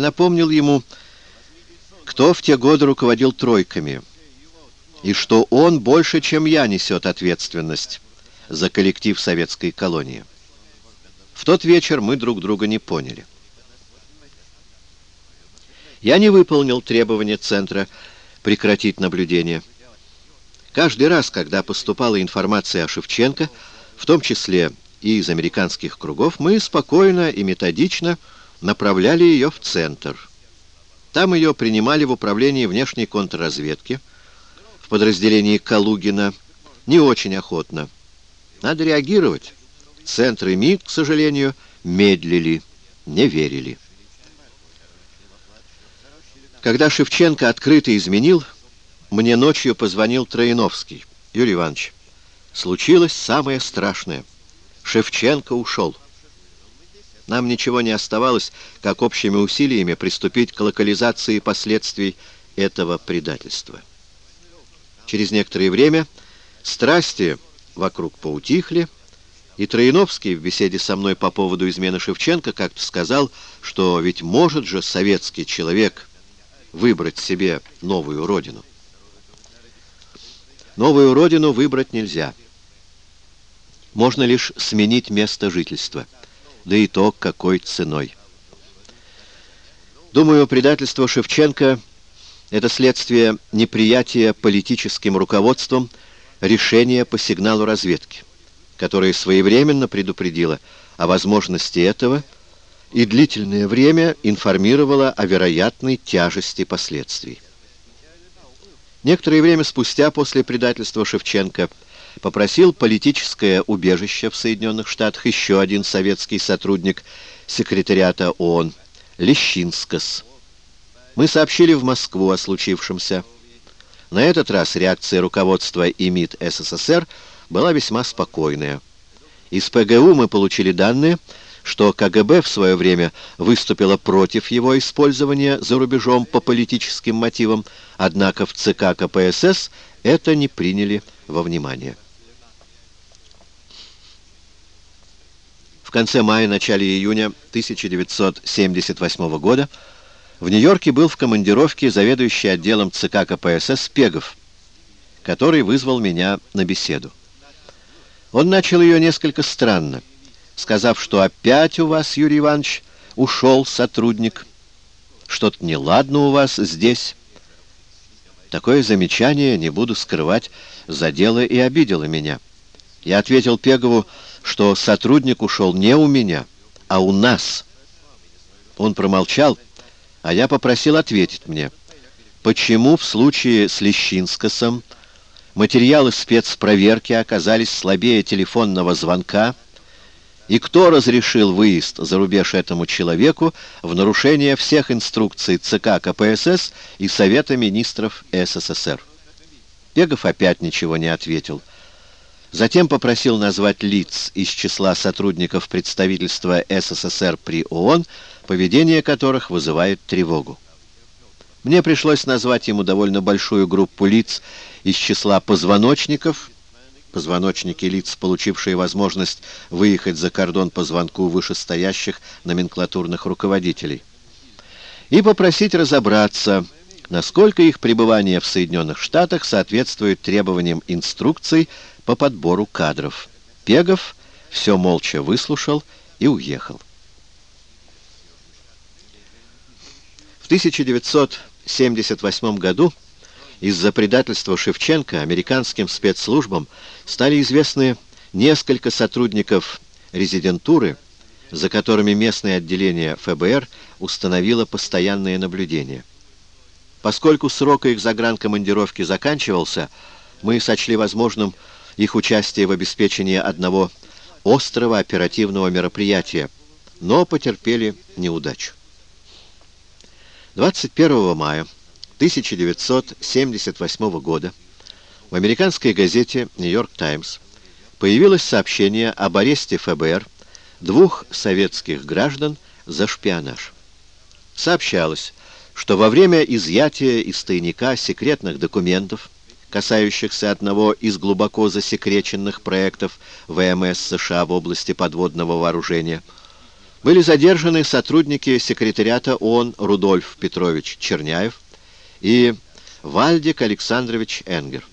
Я напомнил ему, кто в те годы руководил тройками, и что он больше, чем я, несет ответственность за коллектив советской колонии. В тот вечер мы друг друга не поняли. Я не выполнил требования Центра прекратить наблюдение. Каждый раз, когда поступала информация о Шевченко, в том числе и из американских кругов, мы спокойно и методично направляли ее в Центр. Там ее принимали в управлении внешней контрразведки, в подразделении Калугина, не очень охотно. Надо реагировать. Центр МИД, к сожалению, медлили, не верили. Когда Шевченко открыто изменил, мне ночью позвонил Троиновский. Юрий Иванович, случилось самое страшное. Шевченко ушел. Нам ничего не оставалось, как общими усилиями приступить к локализации последствий этого предательства. Через некоторое время страсти вокруг поутихли, и Троиновский в беседе со мной по поводу измены Шевченко как-то сказал, что ведь может же советский человек выбрать себе новую родину. Новую родину выбрать нельзя. Можно лишь сменить место жительства. Да и то, какой ценой. Думаю, предательство Шевченко — это следствие неприятия политическим руководством решения по сигналу разведки, которое своевременно предупредило о возможности этого и длительное время информировало о вероятной тяжести последствий. Некоторое время спустя после предательства Шевченко попросил политическое убежище в Соединенных Штатах еще один советский сотрудник секретариата ООН Лещинскас. Мы сообщили в Москву о случившемся. На этот раз реакция руководства и МИД СССР была весьма спокойная. Из ПГУ мы получили данные, что КГБ в свое время выступило против его использования за рубежом по политическим мотивам, однако в ЦК КПСС это не приняли во внимание. В конце мая-начале июня 1978 года в Нью-Йорке был в командировке заведующий отделом ЦК КПСС Пегов, который вызвал меня на беседу. Он начал ее несколько странно сказав, что опять у вас, Юрий Иванович, ушел сотрудник. Что-то неладно у вас здесь. Такое замечание, не буду скрывать, задело и обидело меня. Я ответил Пегову, что сотрудник ушел не у меня, а у нас. Он промолчал, а я попросил ответить мне, почему в случае с Лещинскосом материалы спецпроверки оказались слабее телефонного звонка, и кто разрешил выезд за рубеж этому человеку в нарушение всех инструкций ЦК КПСС и Совета министров СССР. Пегов опять ничего не ответил. Затем попросил назвать лиц из числа сотрудников представительства СССР при ООН, поведение которых вызывает тревогу. Мне пришлось назвать ему довольно большую группу лиц из числа позвоночников, позвоночники лиц, получившие возможность выехать за кордон по звонку вышестоящих номенклатурных руководителей, и попросить разобраться, насколько их пребывание в Соединенных Штатах соответствует требованиям инструкций по подбору кадров. Пегов все молча выслушал и уехал. В 1978 году из-за предательства Шевченко американским спецслужбам стали известны несколько сотрудников резидентуры, за которыми местное отделение ФБР установило постоянное наблюдение. Поскольку срок их загранкомандировки заканчивался, мы сочли возможным их участие в обеспечении одного острого оперативного мероприятия, но потерпели неудачу. 21 мая 1978 года в американской газете «Нью-Йорк Таймс» появилось сообщение об аресте ФБР двух советских граждан за шпионаж. Сообщалось, что во время изъятия из тайника секретных документов, касающихся одного из глубоко засекреченных проектов ВМС США в области подводного вооружения, Были задержаны сотрудники секретариата ООН Рудольф Петрович Черняев и Вальдик Александрович Энгер.